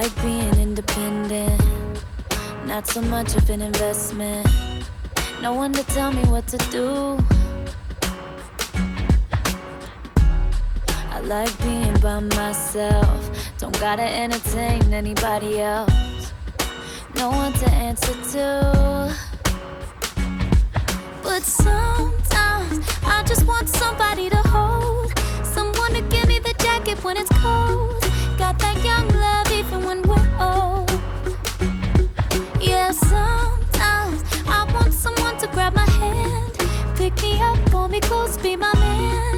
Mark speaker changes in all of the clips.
Speaker 1: like being independent, not so much of an investment. No one to tell me what to do. I like being by myself, don't gotta entertain anybody else. No one to answer to. But sometimes I just want somebody to hold, someone to give me the jacket when it's cold. Me close, be my man.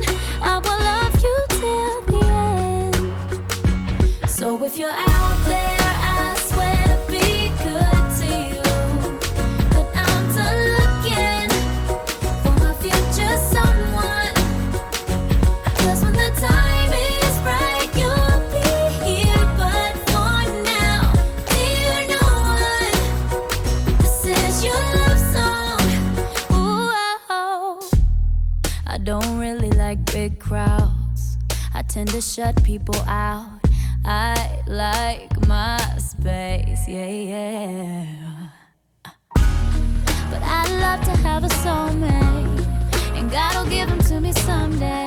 Speaker 1: I don't really like big crowds. I tend to shut people out. I like my space, yeah, yeah. But I'd love to have a soulmate, and God'll give them to me someday.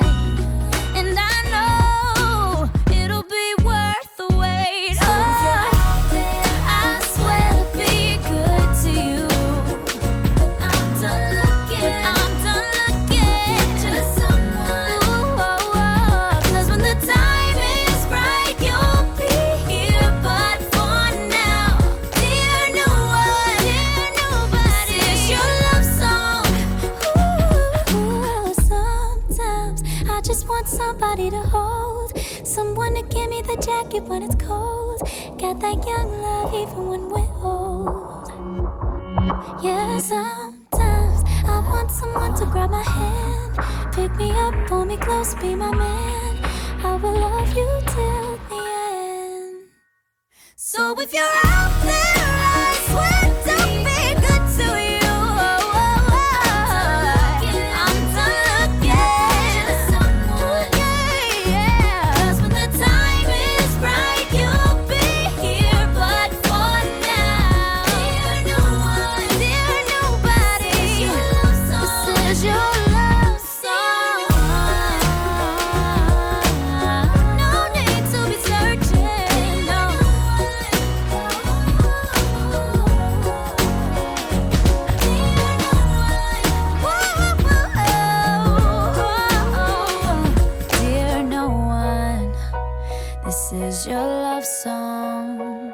Speaker 1: Somebody to hold, someone to give me the jacket when it's cold. Got that young love even when we're old. Yeah, sometimes I want someone to grab my hand, pick me up, pull me close, be my man. I will love you till the end. So if you're out love song.